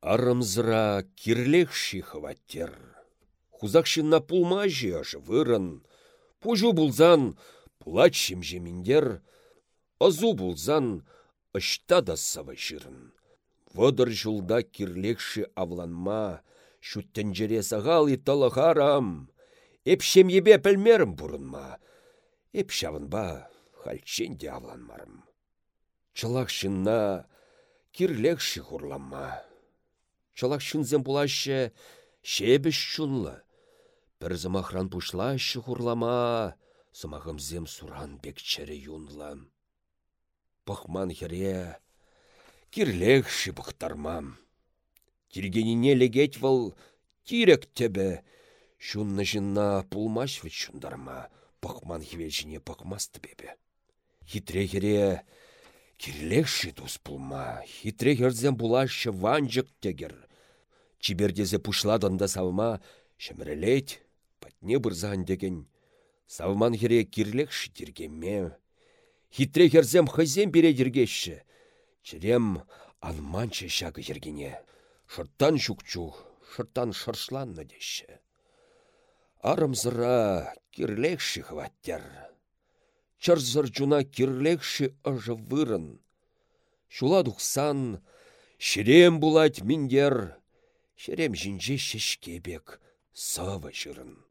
Арымзыра кирлекші хваттер. Хузақшынна пулма жияшы вырын. Пужу булзан пулат жеміндер. Азу булзан ышта да савы жырын. Вăдăр жулда кирлекші авланма, шүттенжере сағал и талахарам. Эпшем ебе пілмерім бұрынма. Эп шавынба хальчен де авланмарым. Чылақшынна кирлекші хурланма. Чылақшынзен бұлашы шебіш чунлы. Бір зымахран пушлашы хурлама, зымағымзем суран бекчері юнлы. Пахман хере, кирлекші бұқтармам. Тиргенине легет вал тирек тебе, шунны жынна пулмаш вет шундарма, пахман хевечіне пахмасты бебе. Хитре хере, кирлекші дус пулма, хитре херзен булашы ванжық тегер. Чибердезе пушладында савма, шемрелет, патне бұрзан деген. Савман хере кирлекші тиргеме. Хитре херзем хазем бере дергеші. Черем алманчы шагы ергене. Шырттан шукчу, шырттан шыршланны деші. Арымзыра кирлекші хваттер. Чырзыр жуна кирлекші ыжы вырын. Шула дұқсан, шерем булать миндер, шерем жинже шешкебек савы жырын.